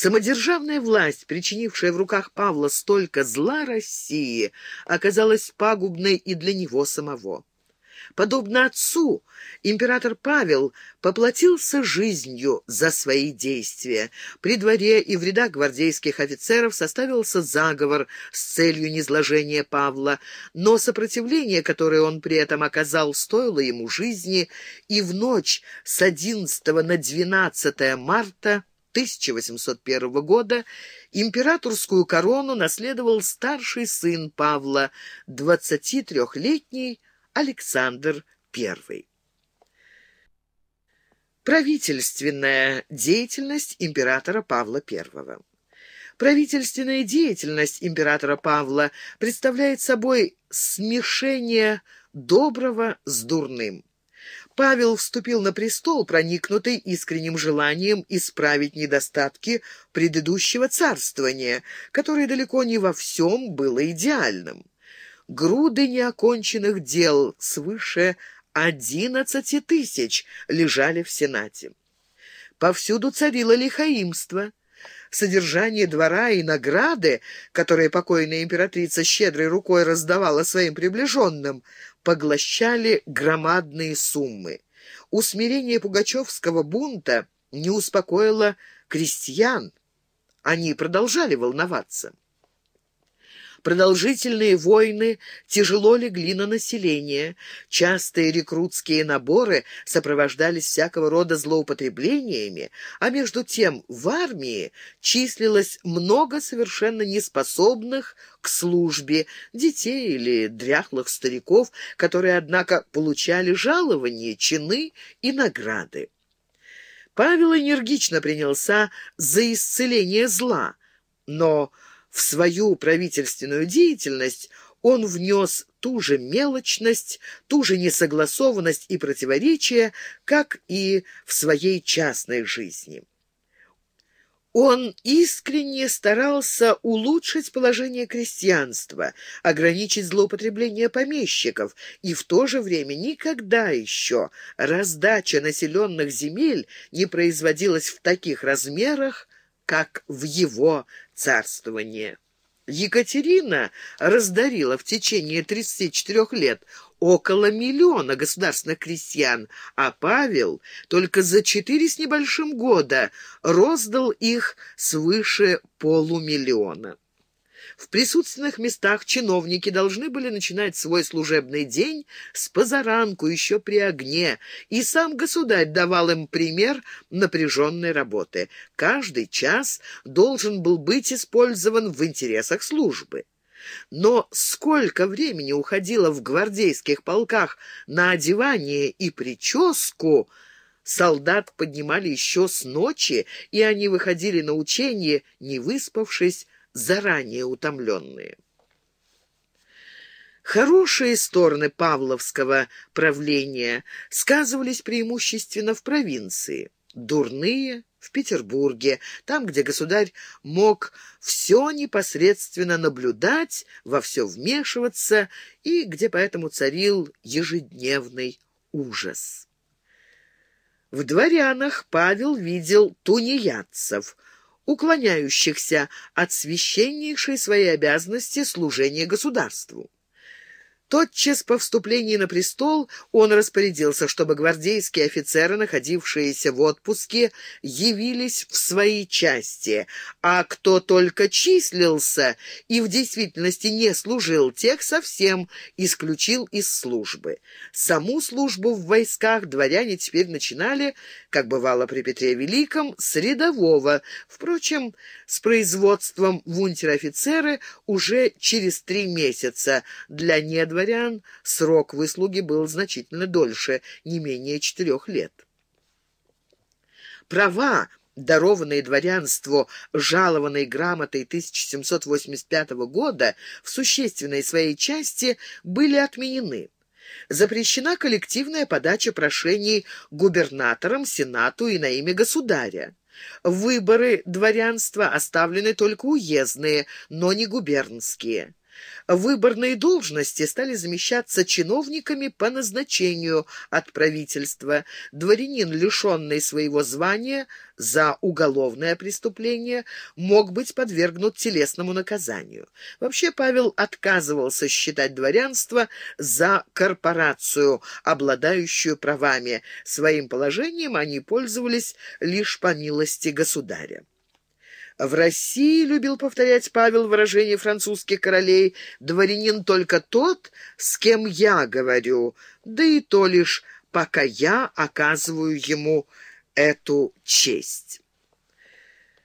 Самодержавная власть, причинившая в руках Павла столько зла России, оказалась пагубной и для него самого. Подобно отцу, император Павел поплатился жизнью за свои действия. При дворе и в рядах гвардейских офицеров составился заговор с целью низложения Павла, но сопротивление, которое он при этом оказал, стоило ему жизни, и в ночь с 11 на 12 марта 1801 года императорскую корону наследовал старший сын Павла, 23-летний Александр I. Правительственная деятельность императора Павла I. Правительственная деятельность императора Павла представляет собой смешение доброго с дурным. Павел вступил на престол, проникнутый искренним желанием исправить недостатки предыдущего царствования, которое далеко не во всем было идеальным груды неоконченных дел свыше одиннадцати тысяч лежали в Сенате. Повсюду царило лихаимство. Содержание двора и награды, которые покойная императрица щедрой рукой раздавала своим приближенным, поглощали громадные суммы. Усмирение пугачевского бунта не успокоило крестьян. Они продолжали волноваться. Продолжительные войны тяжело легли на население. Частые рекрутские наборы сопровождались всякого рода злоупотреблениями, а между тем в армии числилось много совершенно неспособных к службе детей или дряхлых стариков, которые, однако, получали жалования, чины и награды. Павел энергично принялся за исцеление зла, но в свою правительственную деятельность он внес ту же мелочность, ту же несогласованность и противоречия, как и в своей частной жизни. Он искренне старался улучшить положение крестьянства, ограничить злоупотребление помещиков, и в то же время никогда еще раздача населенных земель не производилась в таких размерах, как в его царствование. Екатерина раздарила в течение 34 лет около миллиона государственных крестьян, а Павел только за четыре с небольшим года роздал их свыше полумиллиона. В присутственных местах чиновники должны были начинать свой служебный день с позаранку, еще при огне, и сам государь давал им пример напряженной работы. Каждый час должен был быть использован в интересах службы. Но сколько времени уходило в гвардейских полках на одевание и прическу, солдат поднимали еще с ночи, и они выходили на учение, не выспавшись, заранее утомленные. Хорошие стороны павловского правления сказывались преимущественно в провинции, дурные — в Петербурге, там, где государь мог все непосредственно наблюдать, во все вмешиваться и где поэтому царил ежедневный ужас. В дворянах Павел видел тунеядцев — уклоняющихся от священнейшей своей обязанности служения государству. Тотчас по вступлении на престол он распорядился, чтобы гвардейские офицеры, находившиеся в отпуске, явились в свои части, а кто только числился и в действительности не служил, тех совсем исключил из службы. Саму службу в войсках дворяне теперь начинали, как бывало при Петре Великом, с рядового. Впрочем, с производством в унтер-офицеры уже через три месяца для недворян дворян срок выслуги был значительно дольше, не менее четырех лет. Права, дарованные дворянству жалованной грамотой 1785 года, в существенной своей части были отменены. Запрещена коллективная подача прошений губернаторам, сенату и на имя государя. Выборы дворянства оставлены только уездные, но не губернские. Выборные должности стали замещаться чиновниками по назначению от правительства. Дворянин, лишенный своего звания за уголовное преступление, мог быть подвергнут телесному наказанию. Вообще Павел отказывался считать дворянство за корпорацию, обладающую правами. Своим положением они пользовались лишь по милости государя. В России, любил повторять Павел выражение французских королей, дворянин только тот, с кем я говорю, да и то лишь пока я оказываю ему эту честь.